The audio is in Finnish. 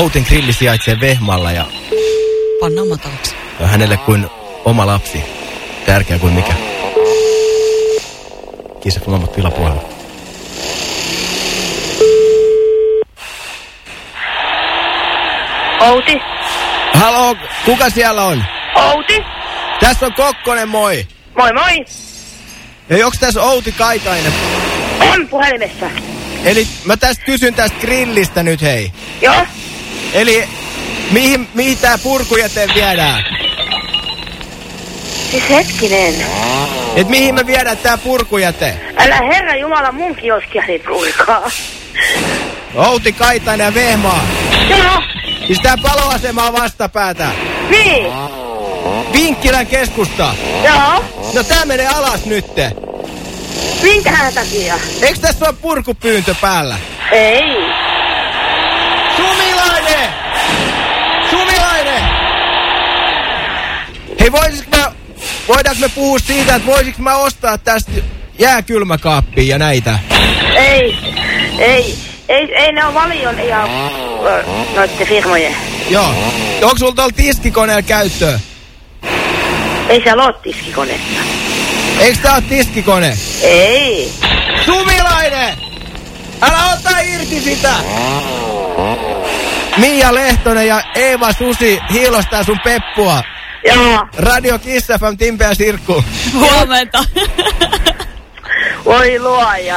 Outin grilli sijaitsee Vehmalla ja Pannaan matalaksi. ja hänelle kuin oma lapsi. Tärkeä kuin mikä. Kissa Flamat pilapuolella. Outi? Halo, kuka siellä on? Outi? Tässä on Kokkonen, moi. Moi moi. Ja onks tässä Outi Kaitainen? On puhelimessa. Eli mä tästä kysyn tästä grillistä nyt hei. Joo? Eli mihin, mihin tää purkujäte viedään? Siis hetkinen. Et mihin me viedään tää purkujäte? Älä herra Jumala mun kioskiani purkaa. Outi Kaitainen ja Vehmaa. Joo. Siis tää paloasema on vastapäätä. Niin. Vinkkilän keskusta. Joo. No tää menee alas nytte. Minkähän takia? Eiks tässä ole purkupyyntö päällä? Ei. Sumilainen! Sumilainen! Hei voisiko mä, voidaanko me puhua siitä, että voisiko mä ostaa tästä jääkylmäkaappia ja näitä? Ei. Ei. Ei, ei ne on valion ja ö, noitten firmojen. Joo. Onko sulla tuolla tiskikoneella käyttöä? Ei siellä oo tiskikonetta. Eiks tää oo tiskikone? Ei. Sumilainen! Älä ota irti sitä! Mia Lehtonen ja Eeva Susi hiilostaa sun peppua. Joo. Radio Kiss FM, Timpe ja Sirkku. Huomenta. Voi luoja.